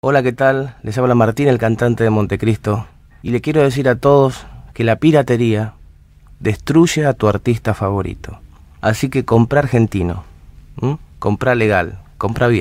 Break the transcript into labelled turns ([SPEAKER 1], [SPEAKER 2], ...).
[SPEAKER 1] Hola, ¿qué tal? Les habla Martín, el cantante de Montecristo, y le quiero decir a todos que la piratería destruye a tu artista favorito. Así que compra argentino, compra legal, compra bien.